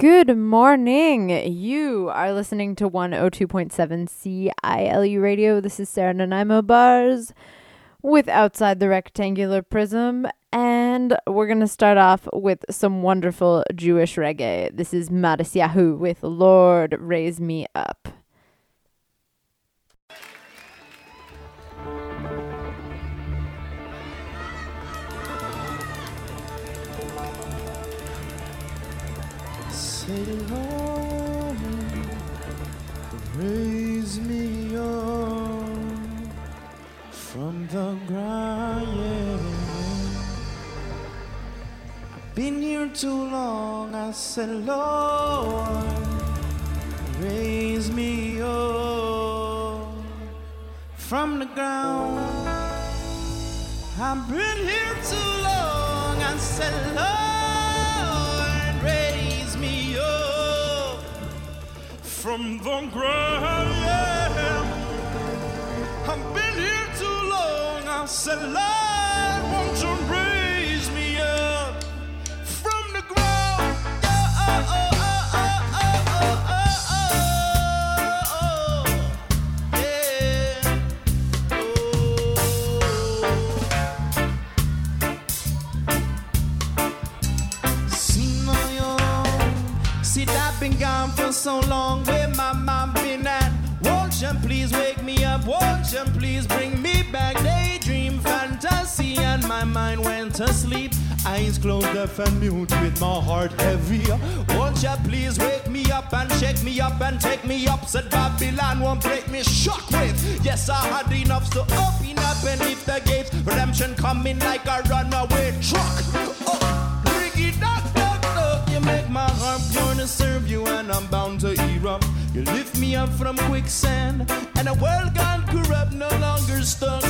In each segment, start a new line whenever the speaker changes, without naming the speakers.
Good morning. You are listening to 102.7 CILU radio. This is Sarah Nanaimo Bars with Outside the Rectangular Prism. And we're going to start off with some wonderful Jewish reggae. This is Matisyahu with Lord Raise Me Up.
Raise me up from the ground. I've been here too long. I said, Lord, raise me up from the ground. I've been here too long. I said, Lord, from the ground. Yeah. I've been here too long. I said, Lord, won't you raise me up from the ground? Yeah, oh, oh, been gone for so long. Where my mom been at? Won't you please wake me up? Won't you please bring me back? Daydream, fantasy, and my mind went to sleep. Eyes closed, deaf and mute, with my heart heavy. Won't you please wake me up and shake me up and take me up? Said Babylon won't break me shockwave. Yes, I had enough to open up and lift the gates. Redemption coming like a runaway truck. And I'm bound to erupt. You lift me up from quicksand, and a world gone corrupt, no longer stuck.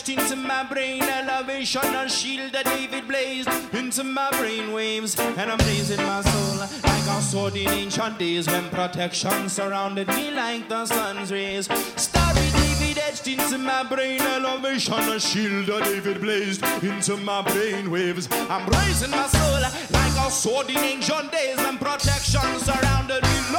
Etched into my brain, elevation and shield that David blazed into my brain waves, and I'm blazing my soul like a sword in ancient days when protection surrounded me like the sun's rays. Star of David etched into my brain, elevation and shield that David blazed into my brain waves. I'm raising my soul like a sword in ancient days when protection surrounded me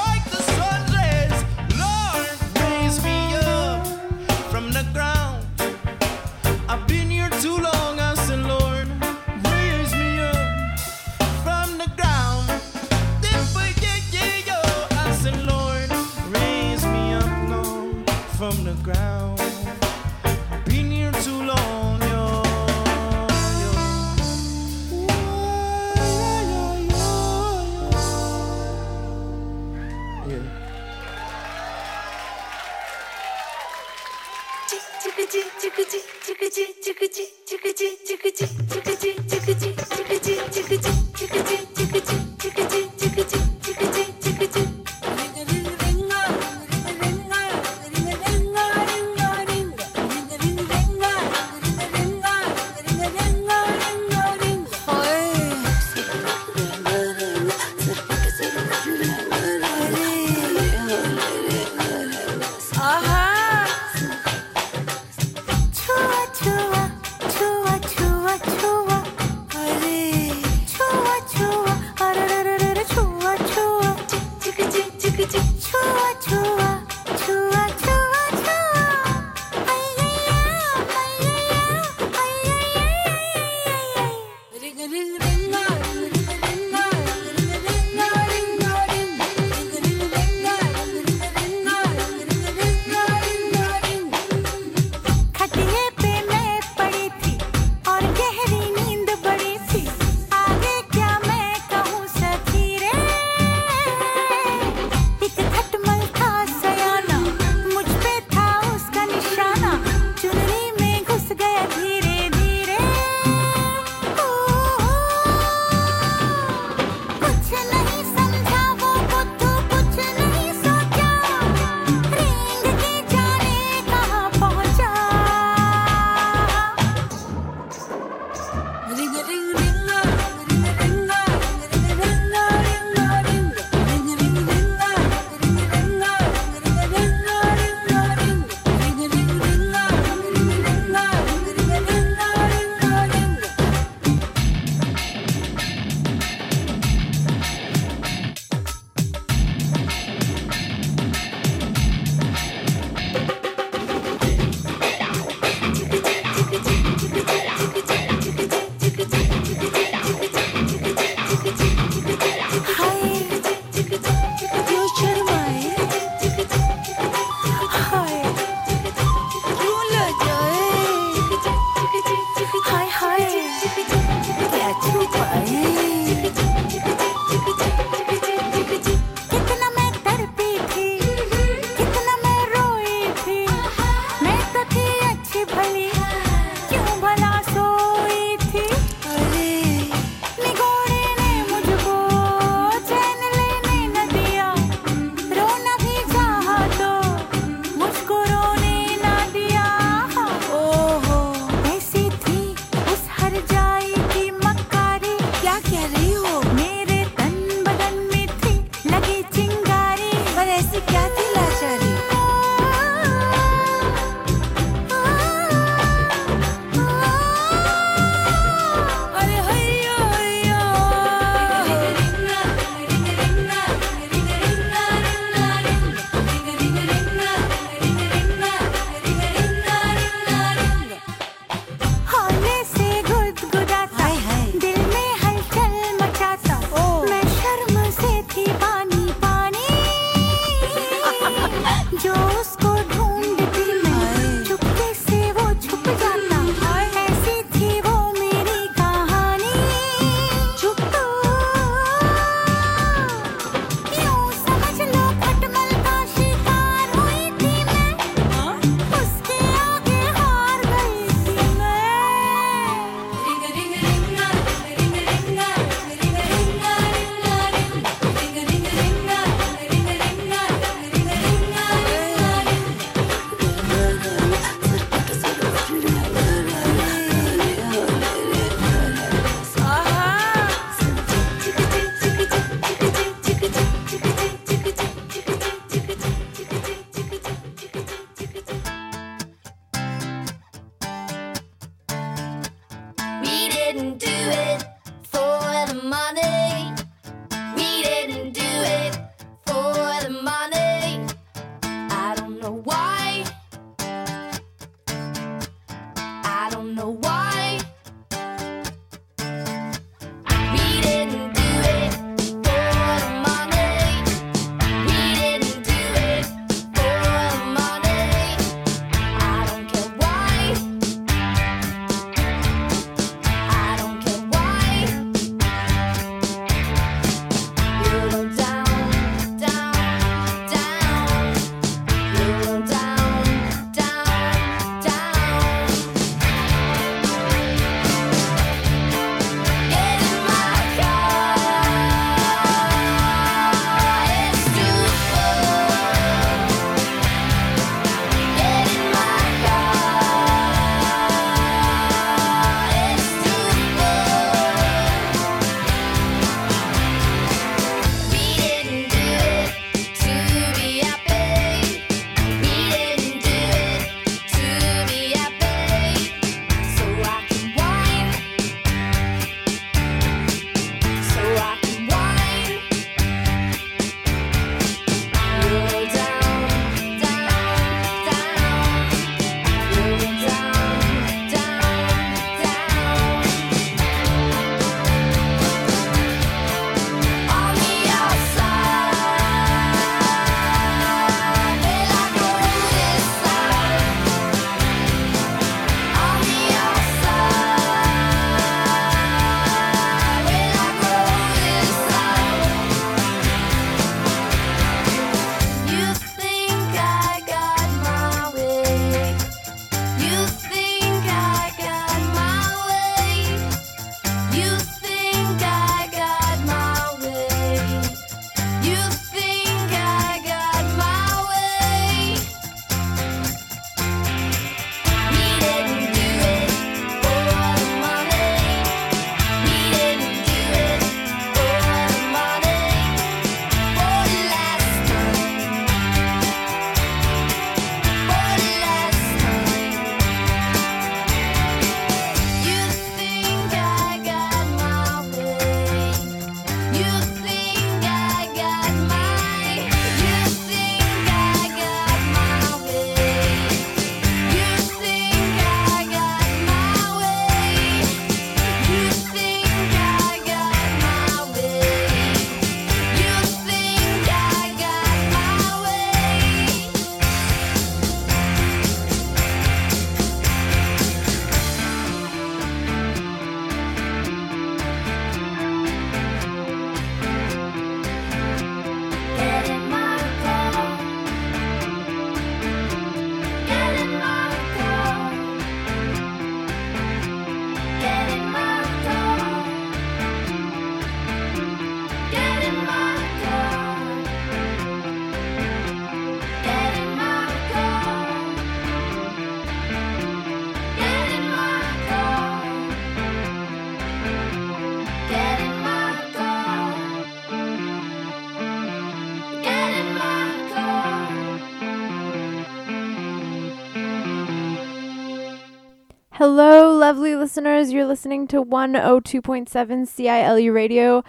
Hello, lovely listeners. You're listening to 102.7 CILU Radio.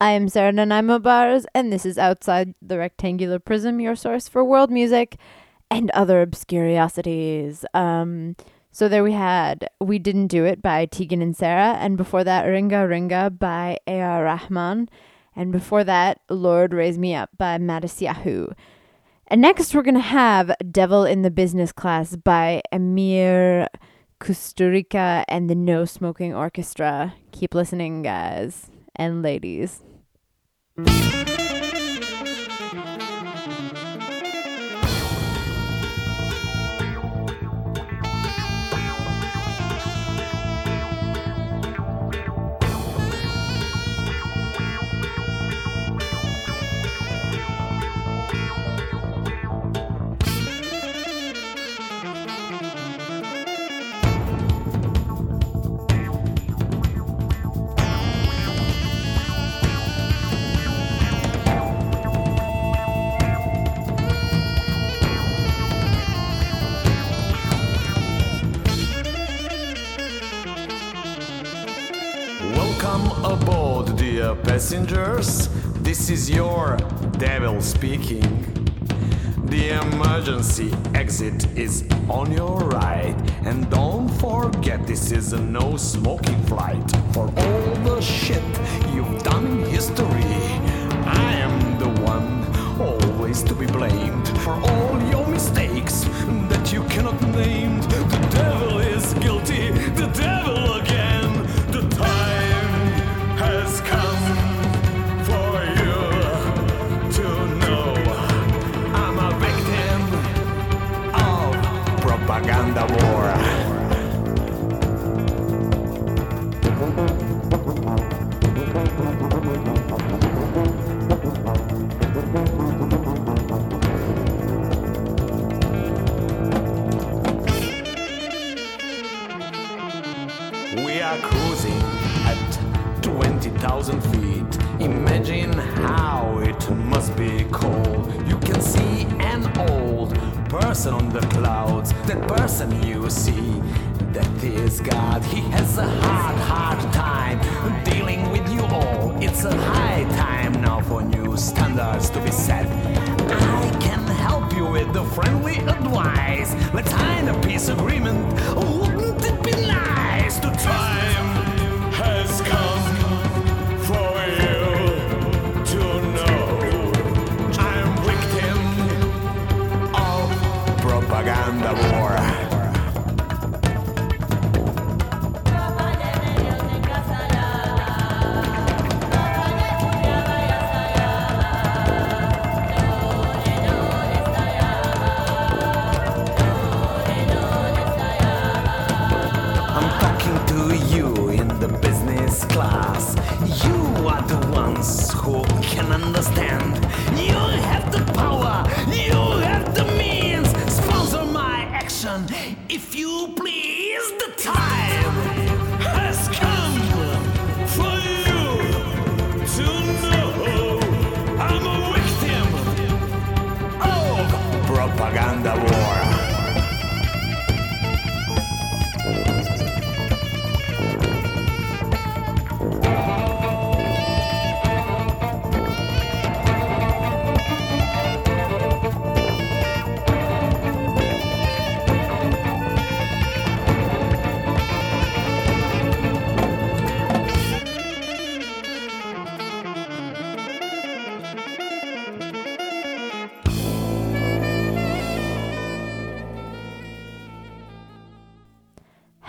I am Sarah Nanaimo Bars, and this is Outside the Rectangular Prism, your source for world music and other obscuriosities. Um, so there we had We Didn't Do It by Tegan and Sara, and before that, Ringa Ringa by A.R. Rahman, and before that, Lord Raise Me Up by Matisyahu. And next, we're going to have Devil in the Business Class by Emir Kusturica and the No Smoking Orchestra. Keep listening, guys and ladies.
Aboard, dear passengers. This is your devil speaking. The emergency exit is on your right. And don't forget, this is a no smoking flight. For all the shit you've done in history, I am the one always to be blamed. For all your mistakes that you cannot name. The devil is guilty, the devil person on the clouds. That person you see, that is God. He has a hard, hard time dealing with you all. It's a high time now for new standards to be set. I can help you with the friendly advice. Let's sign a peace agreement. Wouldn't it be nice? The time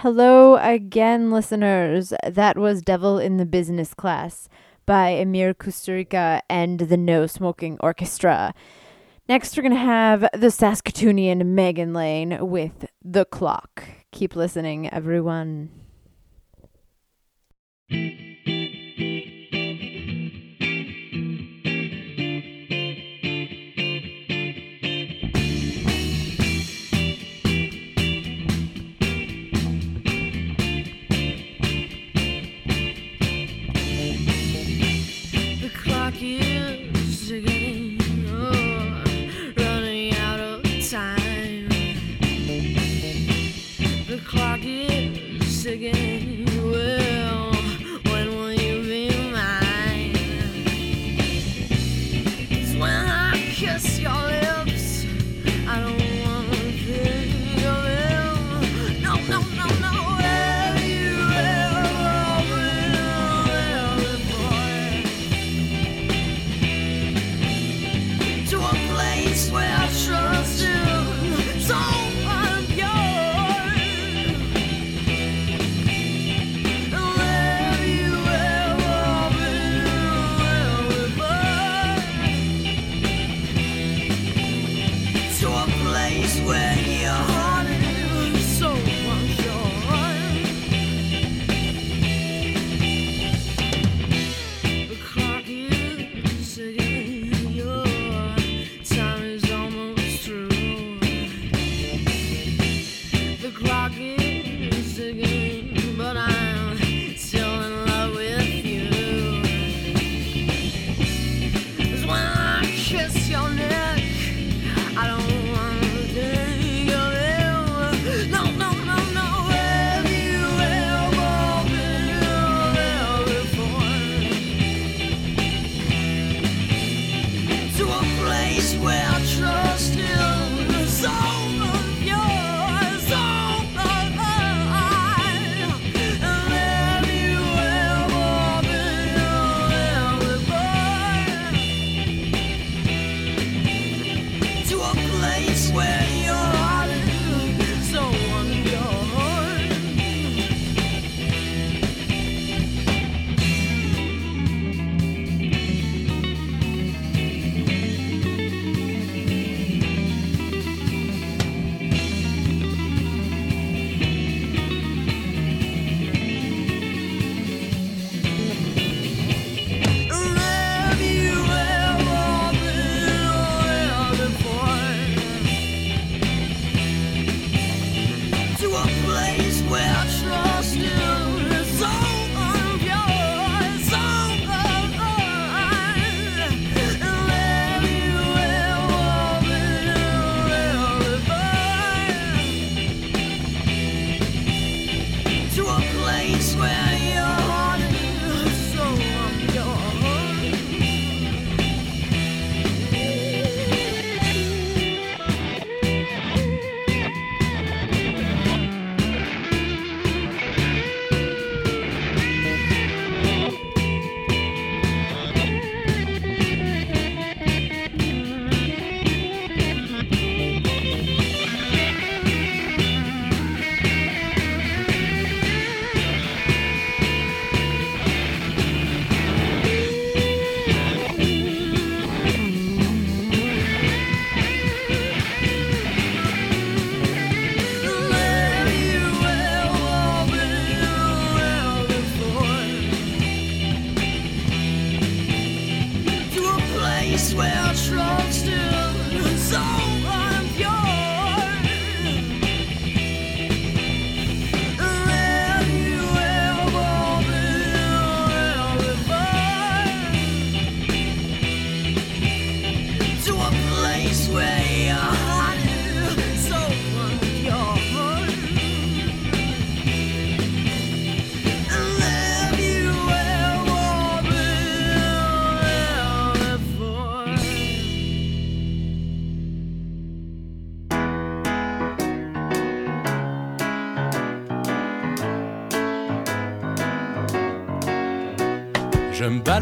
Hello again, listeners. That was Devil in the Business Class by Emir Kusturica and the No Smoking Orchestra. Next, we're going to have the Saskatoonian Megan Lane with The Clock. Keep listening, everyone.
Well,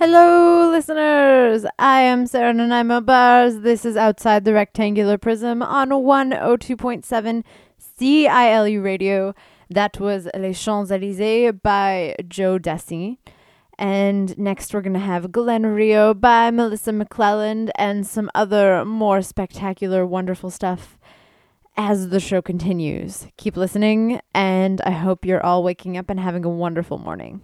Hello, listeners. I am Sarah Nanaimo Bars. This is Outside the Rectangular Prism on 102.7 CILU Radio. That was Les Champs Elysees by Joe Dassin. And next, we're going to have Glen Rio by Melissa McClelland and some other more spectacular, wonderful stuff as the show continues. Keep listening, and I hope you're all waking up and having a wonderful morning.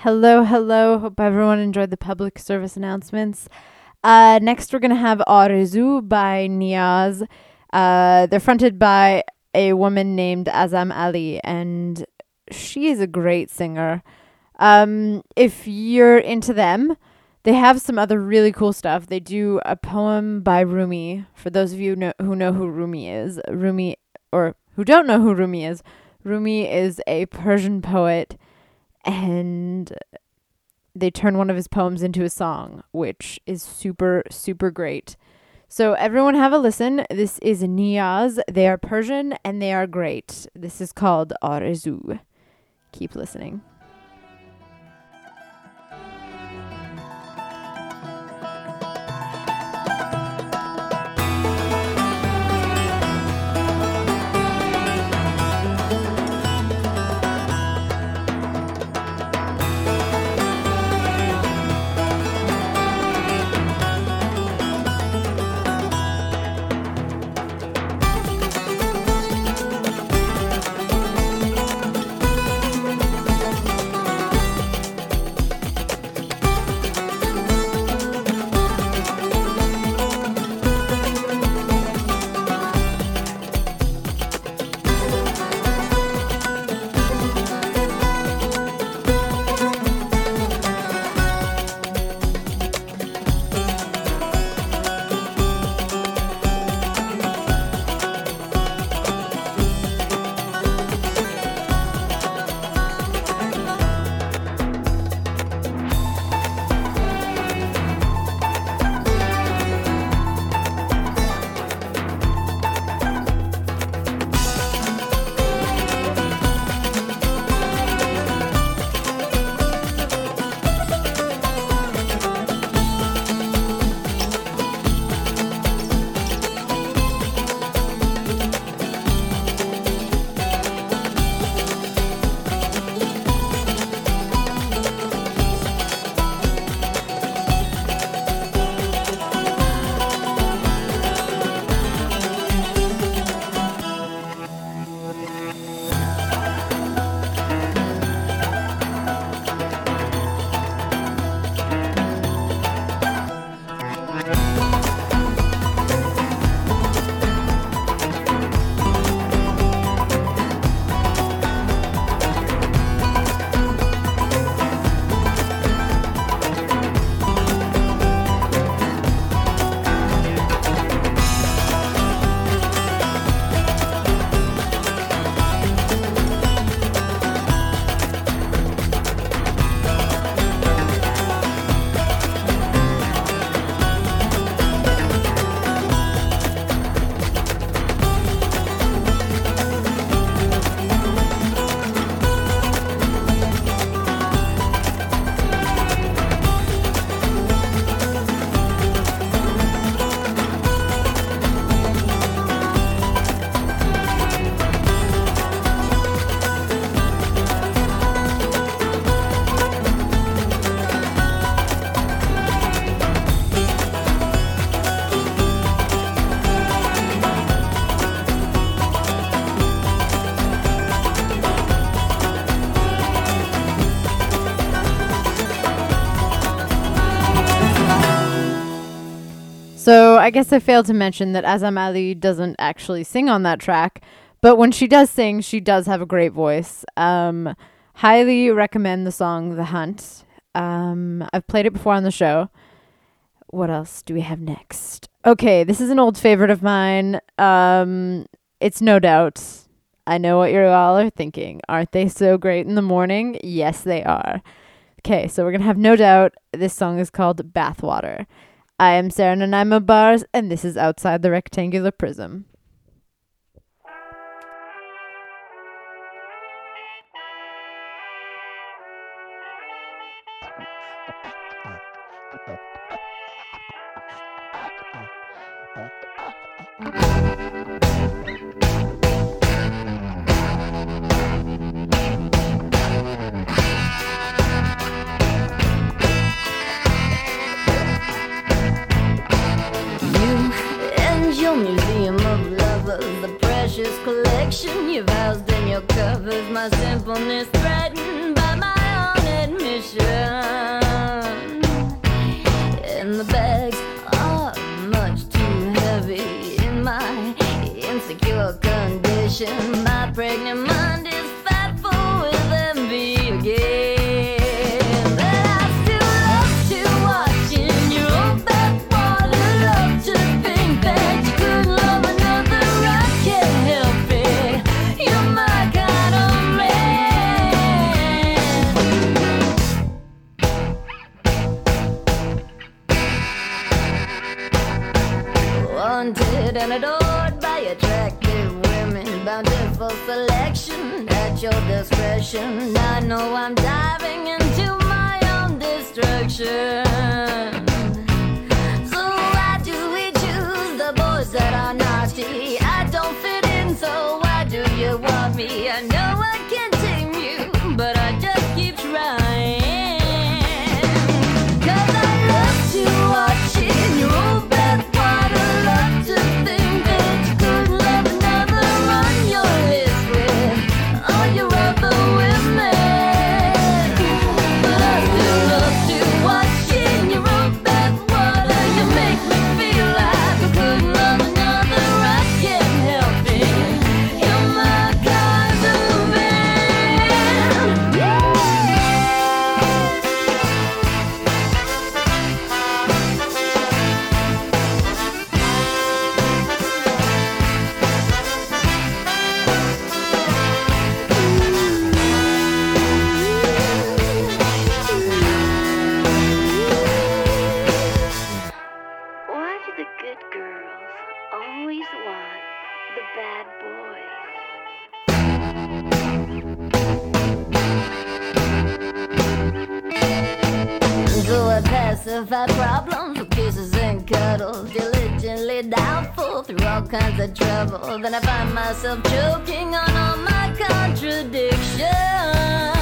Hello, hello. Hope everyone enjoyed the public service announcements. Uh, next, we're going to have Arzu by Niyaz. Uh, they're fronted by a woman named Azam Ali, and she is a great singer. Um, if you're into them, they have some other really cool stuff. They do a poem by Rumi. For those of you know, who know who Rumi is, Rumi, or who don't know who Rumi is, Rumi is a Persian poet and they turn one of his poems into a song, which is super, super great. So, everyone have a listen. This is Niyaz. They are Persian and they are great. This is called Arzu. Keep listening. I guess I failed to mention that Azam Ali doesn't actually sing on that track, but when she does sing, she does have a great voice. Um, highly recommend the song The Hunt. Um, I've played it before on the show. What else do we have next? Okay, this is an old favorite of mine. Um, it's no doubt. I know what you all are thinking. Aren't they so great in the morning? Yes, they are. Okay, so we're going to have no doubt. This song is called Bathwater. I am Sarah Nanaimo Bars, and this is Outside the Rectangular Prism.
simpleness. kinds of trouble. Then I find myself choking on all my contradictions.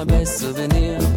my
best souvenir.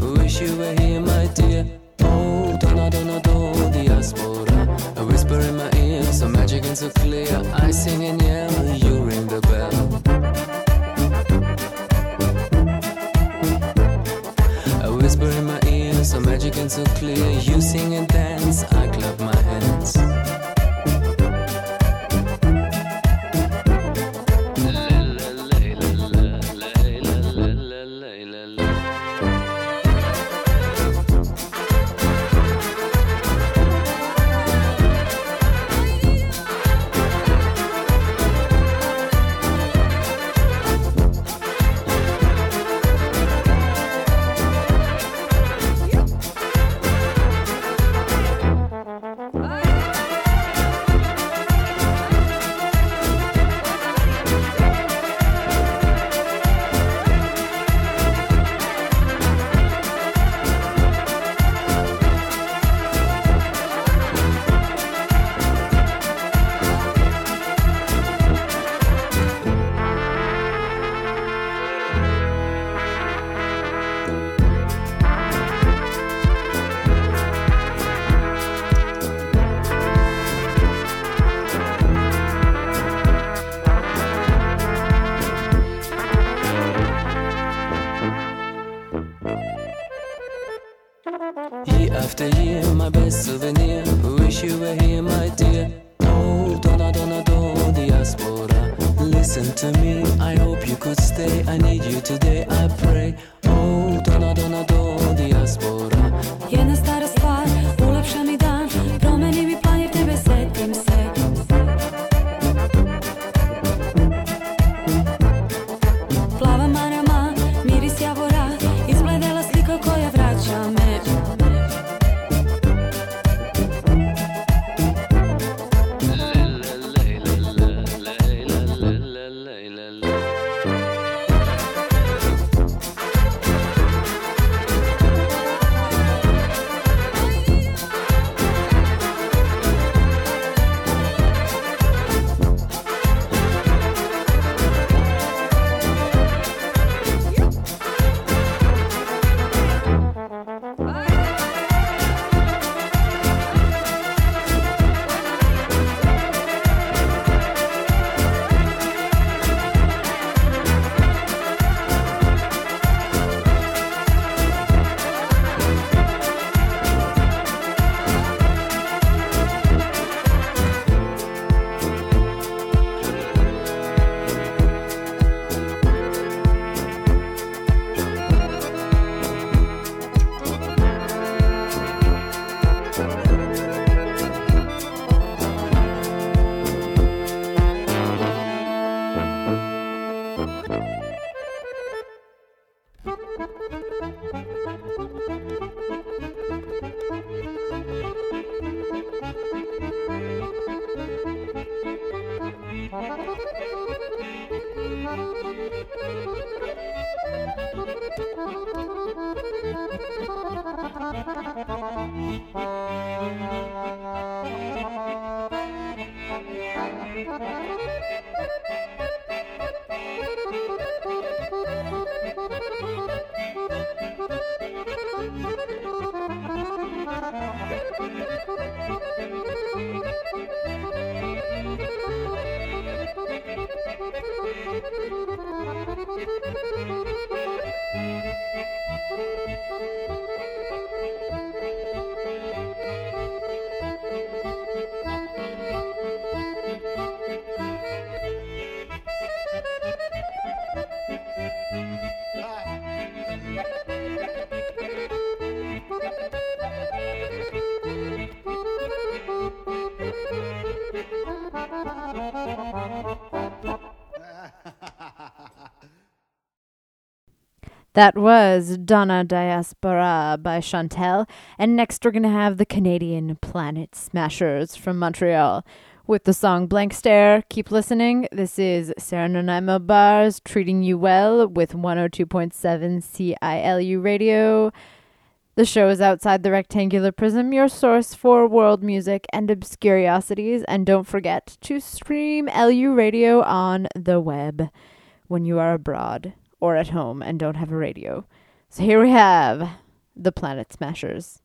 That was Donna Diaspora by Chantel. And next we're going to have the Canadian Planet Smashers from Montreal with the song Blank Stare. Keep listening. This is Sarah Nanaimo Bars treating you well with 102.7 CILU radio. The show is outside the rectangular prism, your source for world music and obscuriosities. And don't forget to stream LU radio on the web when you are abroad or at home and don't have a radio. So here we have the Planet Smashers.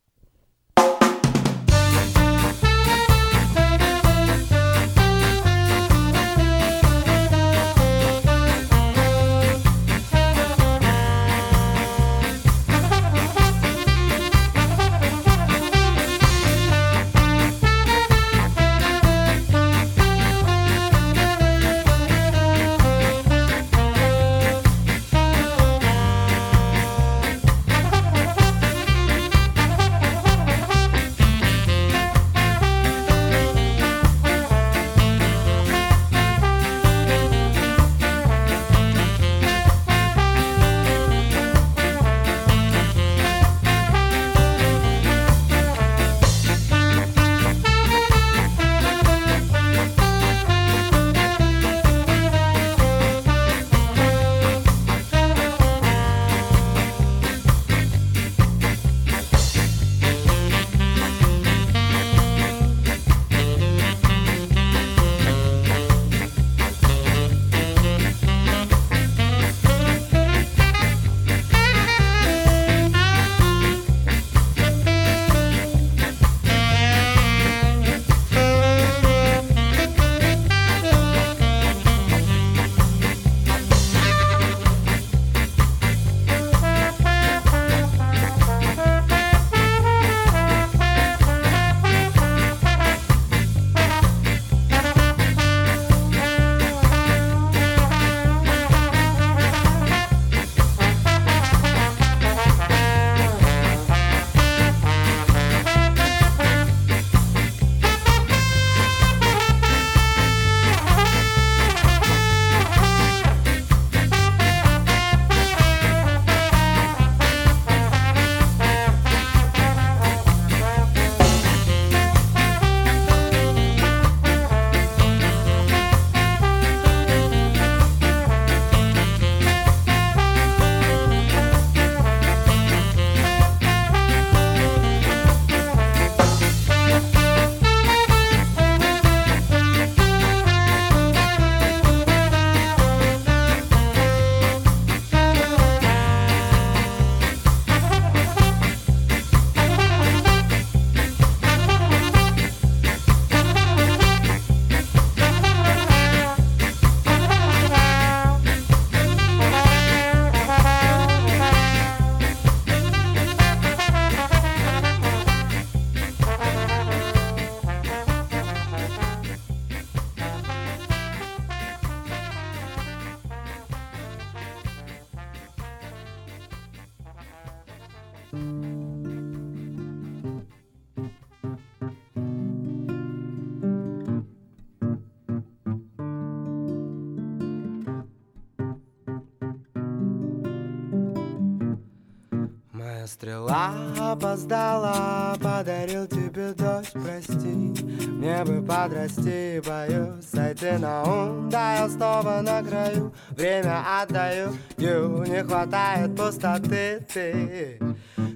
Опоздала, подарил тебе дождь, прости. Мне бы подрасти, боюсь сойти на ум. Да, я снова на краю, время отдаю. Ю, не хватает пустоты, ты.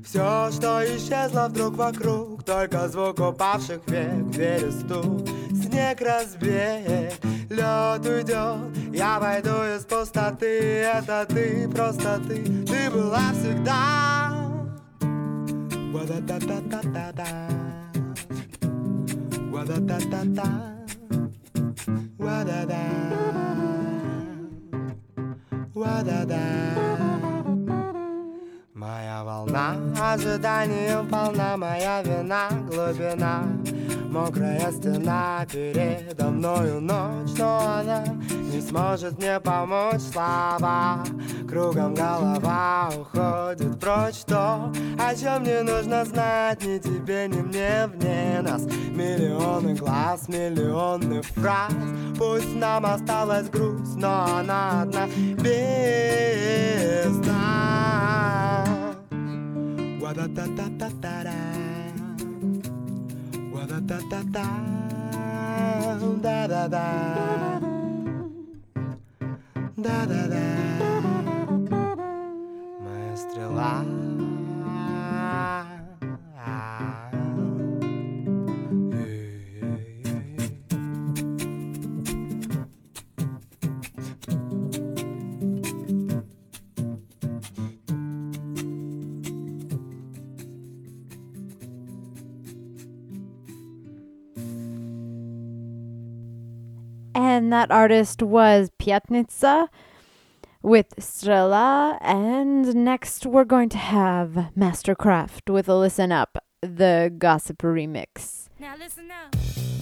Все, что исчезло вдруг вокруг Только звук упавших век, двери стук. Снег разбег, лед уйдет Я пойду из пустоты, это ты, просто ты Ты была всегда Моя волна ожиданием полна Моя вина, глубина Мокрая стена передо мною ночь Но она не сможет мне помочь. Слова кругом голова уходит прочь. То, о чем не нужно знать Ни тебе, ни мне вне нас. Миллионы глаз, миллионы фраз. Пусть нам осталась грусть Но она одна без нас. Uma
estrela. That artist was Piatnitsa with Strela. And next we're going to have Mastercraft with a Listen Up, the Gossip remix.
Now listen up.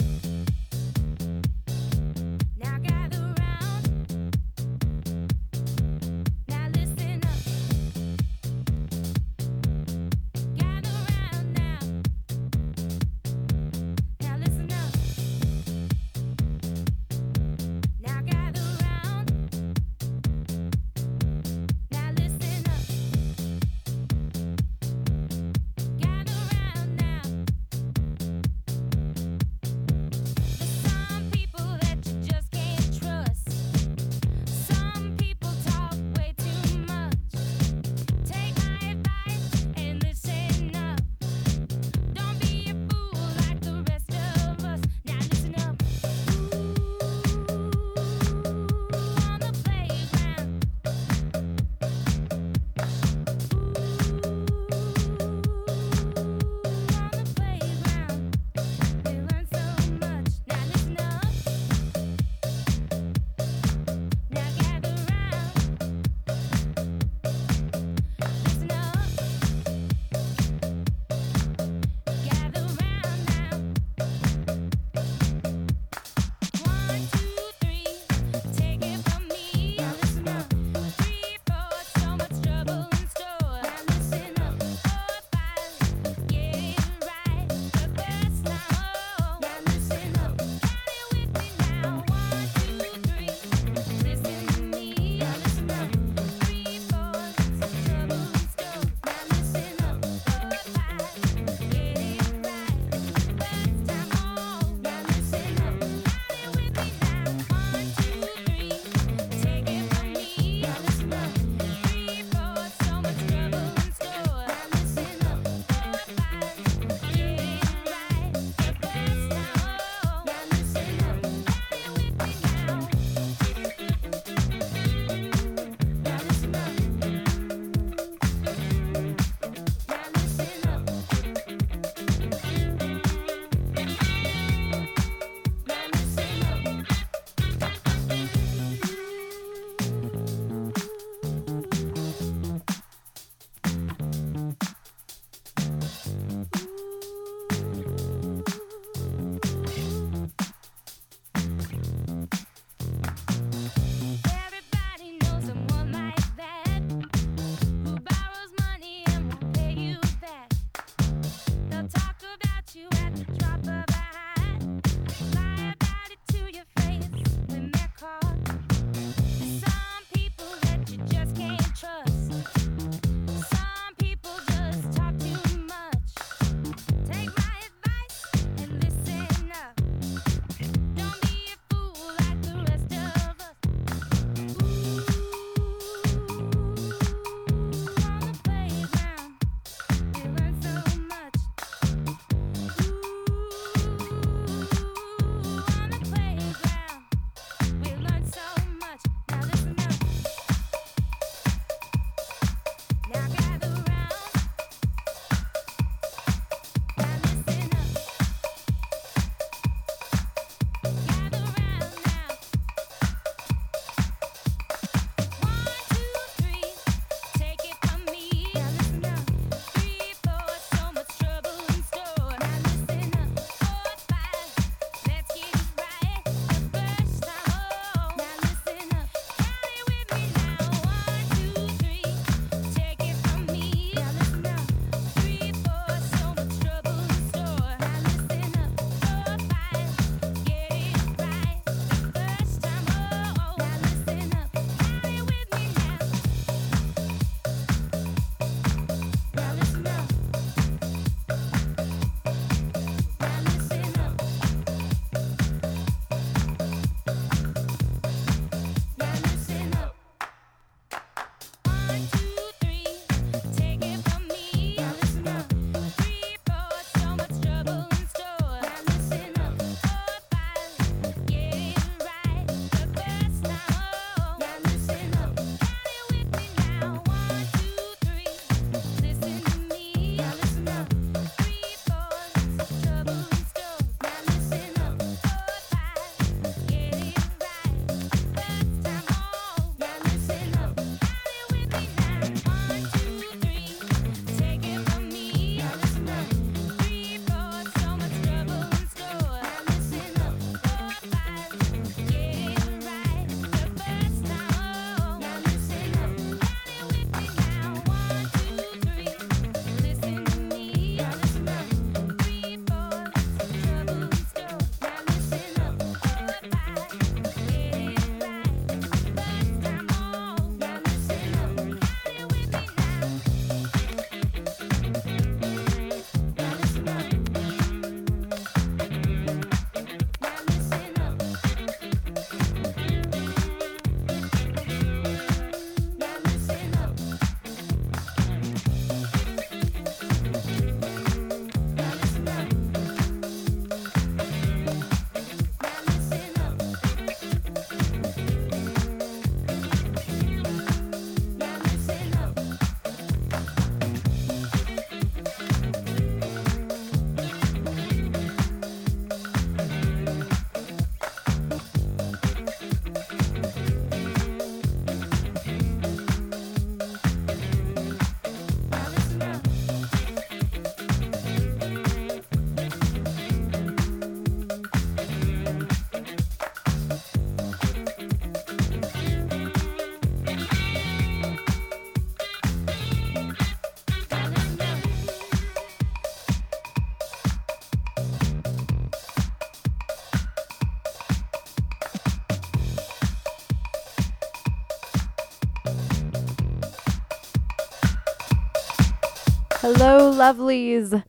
Hello, lovelies.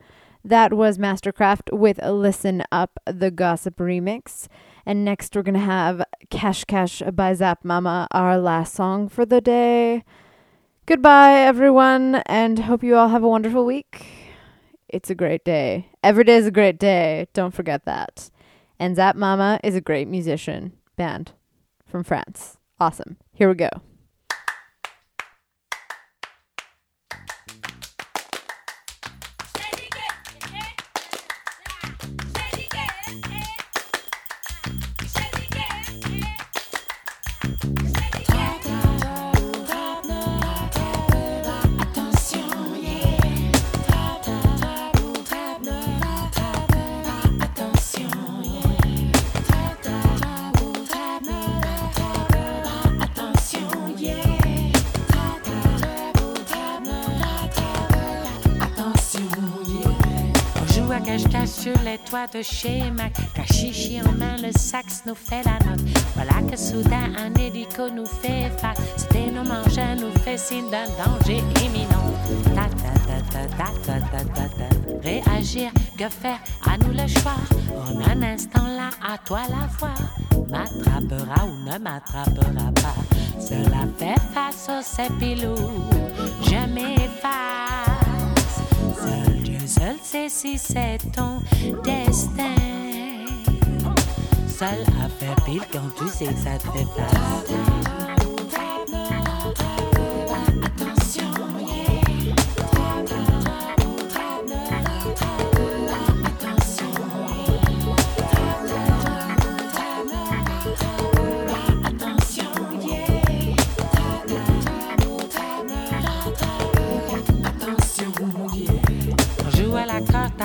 That was Mastercraft with Listen Up, the Gossip Remix. And next, we're going to have Cash Cash by Zap Mama, our last song for the day. Goodbye, everyone, and hope you all have a wonderful week. It's a great day. Every day is a great day. Don't forget that. And Zap Mama is a great musician band from France. Awesome. Here we go.
de chez Mac, cachichi en main, le sax nous fait la note. Voilà que soudain un hélico nous fait face, c'était nos mangins nous fait signe d'un danger imminent. Ta ta ta ta ta ta ta ta Réagir, que faire, à nous le choix. En un instant là, à toi la voix. M'attrapera ou ne m'attrapera pas. Cela fait face au sépilou, je m'efface. Seul si c'est ton destin. Seul à faire pile quand tu sais que ça te fait.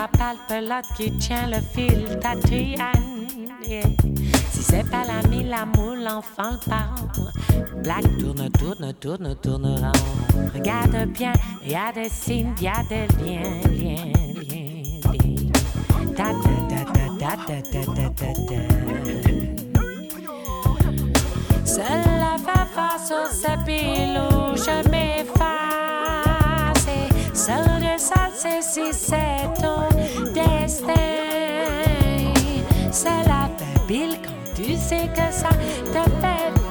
Corde, ta pelote qui tient le fil, ta yeah. Si c'est pas l'ami, l'amour, l'enfant, le parent. Black tourne, tourne, tourne, tourne rond. Regarde bien, y a des signes, y a des liens, liens, liens, liens. Ta ta ta ta ta ta ta ta ta. La face au sépilou, je m'efface. Dieu seul sait si c'est ton destin. C'est la pile quand tu sais que ça te fait